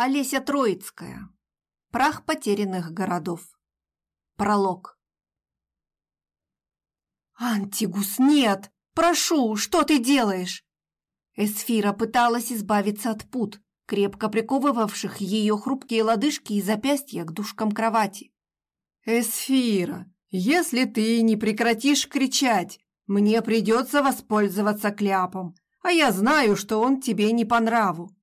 Олеся Троицкая. Прах потерянных городов. Пролог. «Антигус, нет! Прошу, что ты делаешь?» Эсфира пыталась избавиться от пут, крепко приковывавших ее хрупкие лодыжки и запястья к дужкам кровати. «Эсфира, если ты не прекратишь кричать, мне придется воспользоваться кляпом, а я знаю, что он тебе не по нраву.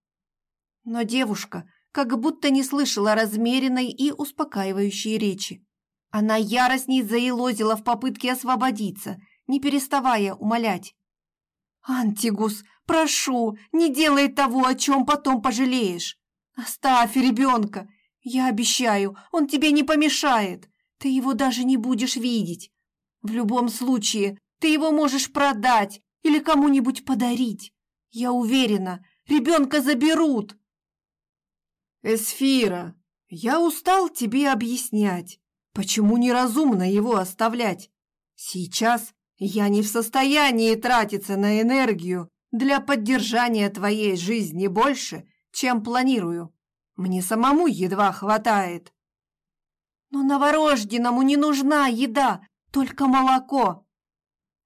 Но девушка как будто не слышала размеренной и успокаивающей речи. Она яростней заелозила в попытке освободиться, не переставая умолять. «Антигус, прошу, не делай того, о чем потом пожалеешь. Оставь ребенка. Я обещаю, он тебе не помешает. Ты его даже не будешь видеть. В любом случае, ты его можешь продать или кому-нибудь подарить. Я уверена, ребенка заберут». «Эсфира, я устал тебе объяснять, почему неразумно его оставлять. Сейчас я не в состоянии тратиться на энергию для поддержания твоей жизни больше, чем планирую. Мне самому едва хватает». «Но новорожденному не нужна еда, только молоко».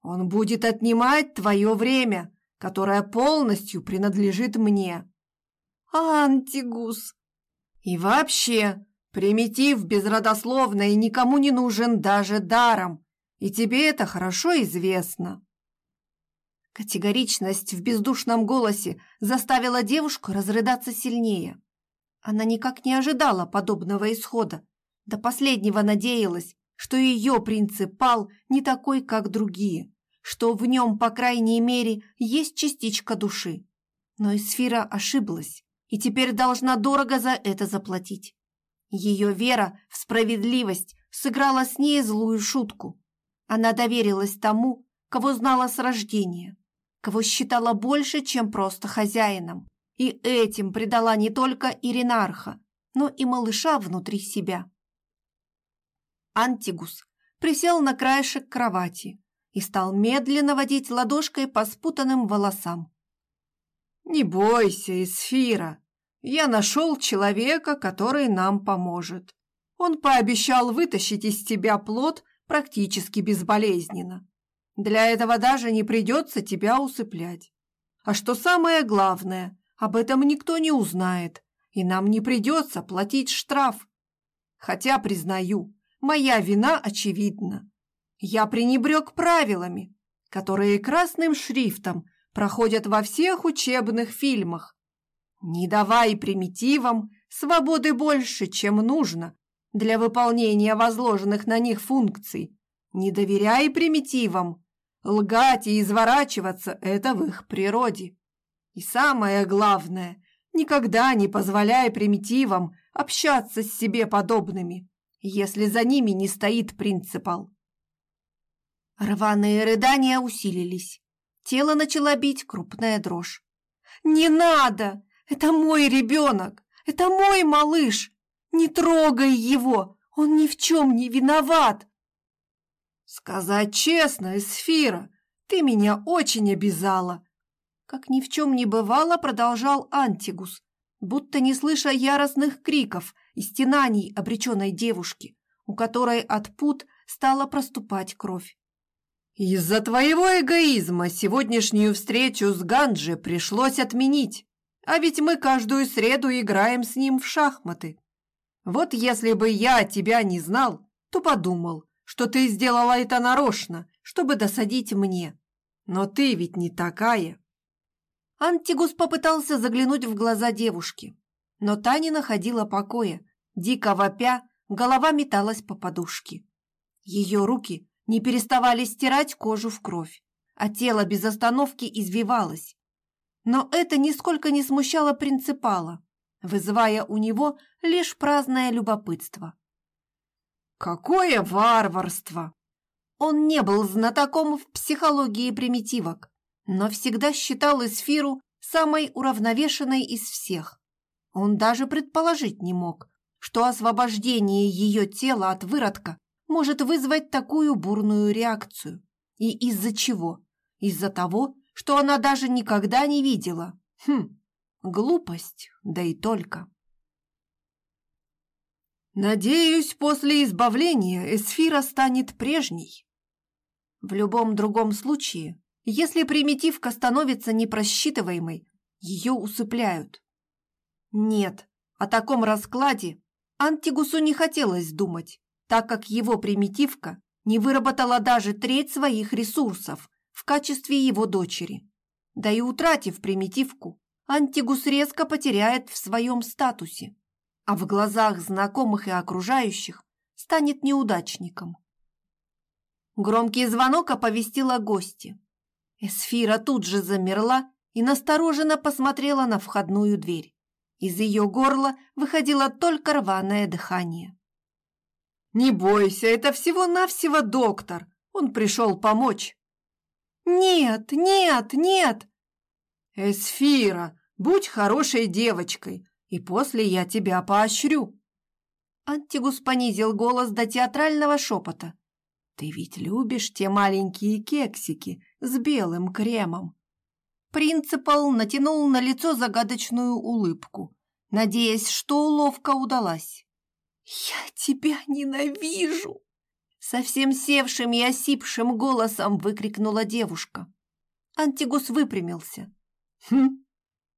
«Он будет отнимать твое время, которое полностью принадлежит мне». «Антигус!» И вообще, примитив безродословный никому не нужен даже даром, и тебе это хорошо известно. Категоричность в бездушном голосе заставила девушку разрыдаться сильнее. Она никак не ожидала подобного исхода. До последнего надеялась, что ее принципал не такой, как другие, что в нем, по крайней мере, есть частичка души. Но Эсфира ошиблась и теперь должна дорого за это заплатить. Ее вера в справедливость сыграла с ней злую шутку. Она доверилась тому, кого знала с рождения, кого считала больше, чем просто хозяином, и этим предала не только Иринарха, но и малыша внутри себя. Антигус присел на краешек кровати и стал медленно водить ладошкой по спутанным волосам. «Не бойся, Эсфира, я нашел человека, который нам поможет. Он пообещал вытащить из тебя плод практически безболезненно. Для этого даже не придется тебя усыплять. А что самое главное, об этом никто не узнает, и нам не придется платить штраф. Хотя, признаю, моя вина очевидна. Я пренебрег правилами, которые красным шрифтом проходят во всех учебных фильмах, не давай примитивам свободы больше, чем нужно для выполнения возложенных на них функций. Не доверяй примитивам. Лгать и изворачиваться – это в их природе. И самое главное, никогда не позволяй примитивам общаться с себе подобными, если за ними не стоит принципал. Рваные рыдания усилились. Тело начало бить крупная дрожь. «Не надо! Это мой ребенок! Это мой малыш! Не трогай его! Он ни в чем не виноват!» «Сказать честно, Эсфира, ты меня очень обязала!» Как ни в чем не бывало, продолжал Антигус, будто не слыша яростных криков и стенаний обреченной девушки, у которой от пут стала проступать кровь. «Из-за твоего эгоизма сегодняшнюю встречу с Ганджи пришлось отменить. А ведь мы каждую среду играем с ним в шахматы. Вот если бы я тебя не знал, то подумал, что ты сделала это нарочно, чтобы досадить мне. Но ты ведь не такая. Антигус попытался заглянуть в глаза девушки, но та не находила покоя. Дико вопя, голова металась по подушке. Ее руки не переставали стирать кожу в кровь, а тело без остановки извивалось, но это нисколько не смущало принципала, вызывая у него лишь праздное любопытство. «Какое варварство!» Он не был знатоком в психологии примитивок, но всегда считал Эсфиру самой уравновешенной из всех. Он даже предположить не мог, что освобождение ее тела от выродка может вызвать такую бурную реакцию. И из-за чего? Из-за того, что она даже никогда не видела. Хм, глупость, да и только. Надеюсь, после избавления Эсфира станет прежней. В любом другом случае, если примитивка становится непросчитываемой, ее усыпляют. Нет, о таком раскладе Антигусу не хотелось думать, так как его примитивка не выработала даже треть своих ресурсов в качестве его дочери. Да и утратив примитивку, Антигус резко потеряет в своем статусе, а в глазах знакомых и окружающих станет неудачником. Громкий звонок оповестил о гости. Эсфира тут же замерла и настороженно посмотрела на входную дверь. Из ее горла выходило только рваное дыхание. «Не бойся, это всего-навсего доктор. Он пришел помочь». «Нет, нет, нет!» «Эсфира, будь хорошей девочкой, и после я тебя поощрю». Антигус понизил голос до театрального шепота. «Ты ведь любишь те маленькие кексики с белым кремом?» Принципал натянул на лицо загадочную улыбку, надеясь, что уловка удалась. «Я тебя ненавижу!» Совсем севшим и осипшим голосом выкрикнула девушка. Антигус выпрямился. «Хм,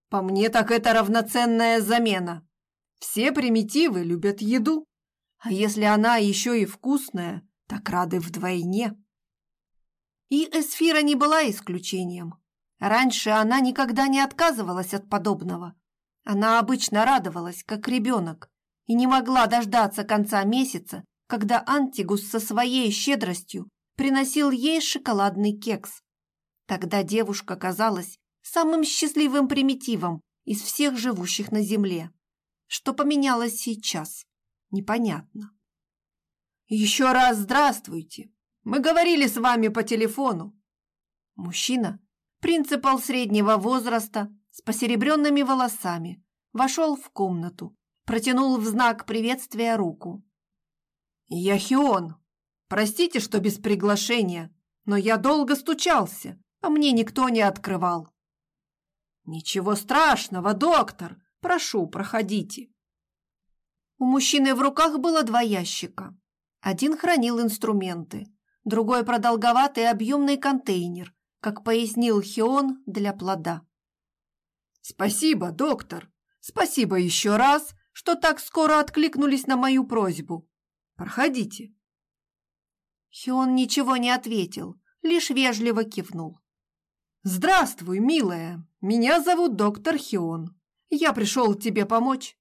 по мне так это равноценная замена. Все примитивы любят еду, а если она еще и вкусная, так рады вдвойне». И Эсфира не была исключением. Раньше она никогда не отказывалась от подобного. Она обычно радовалась, как ребенок, и не могла дождаться конца месяца, когда Антигус со своей щедростью приносил ей шоколадный кекс. Тогда девушка казалась самым счастливым примитивом из всех живущих на земле. Что поменялось сейчас, непонятно. «Еще раз здравствуйте! Мы говорили с вами по телефону!» Мужчина, принципал среднего возраста, с посеребренными волосами, вошел в комнату, протянул в знак приветствия руку. «Я Хион. Простите, что без приглашения, но я долго стучался, а мне никто не открывал». «Ничего страшного, доктор! Прошу, проходите!» У мужчины в руках было два ящика. Один хранил инструменты, другой продолговатый объемный контейнер, как пояснил Хион, для плода. «Спасибо, доктор! Спасибо еще раз, что так скоро откликнулись на мою просьбу. Проходите!» Хион ничего не ответил, лишь вежливо кивнул. «Здравствуй, милая! Меня зовут доктор Хион. Я пришел тебе помочь.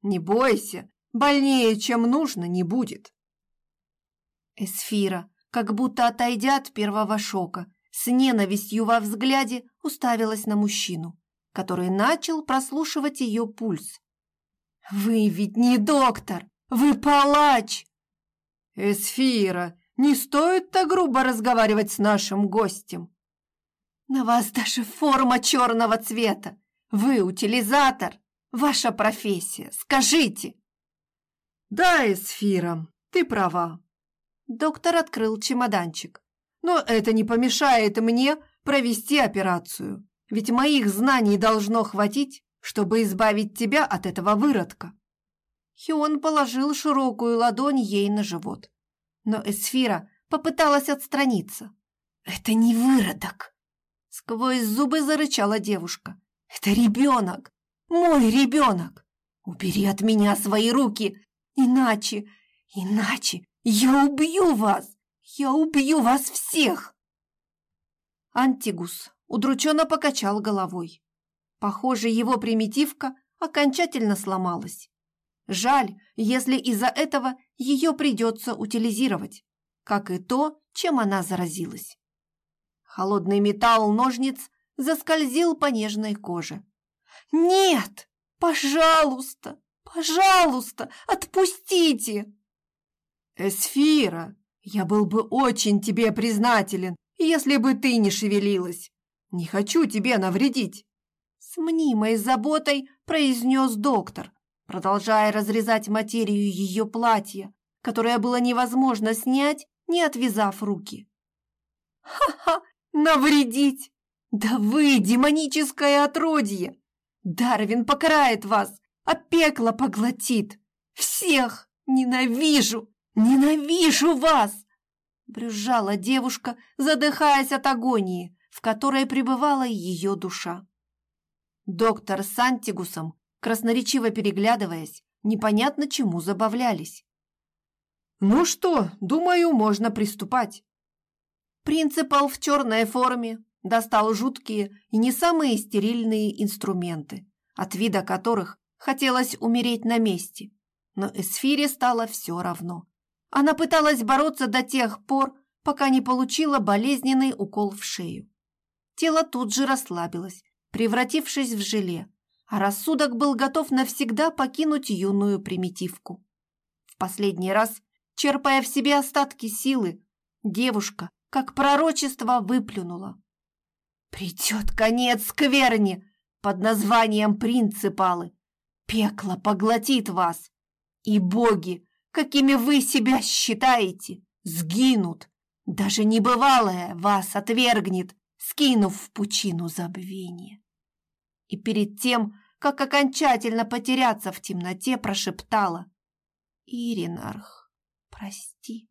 Не бойся, больнее, чем нужно, не будет». Эсфира, как будто отойдя от первого шока, с ненавистью во взгляде уставилась на мужчину, который начал прослушивать ее пульс. «Вы ведь не доктор, вы палач!» «Эсфира, не стоит так грубо разговаривать с нашим гостем!» На вас даже форма черного цвета. Вы утилизатор. Ваша профессия. Скажите. Да, Эсфира, ты права. Доктор открыл чемоданчик. Но это не помешает мне провести операцию. Ведь моих знаний должно хватить, чтобы избавить тебя от этого выродка. Хион положил широкую ладонь ей на живот. Но Эсфира попыталась отстраниться. «Это не выродок!» Сквозь зубы зарычала девушка. «Это ребенок! Мой ребенок! Убери от меня свои руки! Иначе, иначе я убью вас! Я убью вас всех!» Антигус удрученно покачал головой. Похоже, его примитивка окончательно сломалась. Жаль, если из-за этого ее придется утилизировать, как и то, чем она заразилась. Холодный металл ножниц заскользил по нежной коже. «Нет! Пожалуйста! Пожалуйста! Отпустите!» «Эсфира, я был бы очень тебе признателен, если бы ты не шевелилась. Не хочу тебе навредить!» С мнимой заботой произнес доктор, продолжая разрезать материю ее платья, которое было невозможно снять, не отвязав руки. «Ха-ха! Навредить? Да вы демоническое отродье! Дарвин покарает вас, а пекло поглотит! Всех! Ненавижу! Ненавижу вас!» Брюзжала девушка, задыхаясь от агонии, в которой пребывала ее душа. Доктор с Антигусом, красноречиво переглядываясь, непонятно чему забавлялись. «Ну что, думаю, можно приступать». Принципал в черной форме достал жуткие и не самые стерильные инструменты, от вида которых хотелось умереть на месте. Но Эсфире стало все равно. Она пыталась бороться до тех пор, пока не получила болезненный укол в шею. Тело тут же расслабилось, превратившись в желе, а рассудок был готов навсегда покинуть юную примитивку. В последний раз, черпая в себе остатки силы, девушка, как пророчество, выплюнула. «Придет конец скверни под названием принципалы. Пекло поглотит вас, и боги, какими вы себя считаете, сгинут. Даже небывалое вас отвергнет, скинув в пучину забвения. И перед тем, как окончательно потеряться в темноте, прошептала. «Иринарх, прости».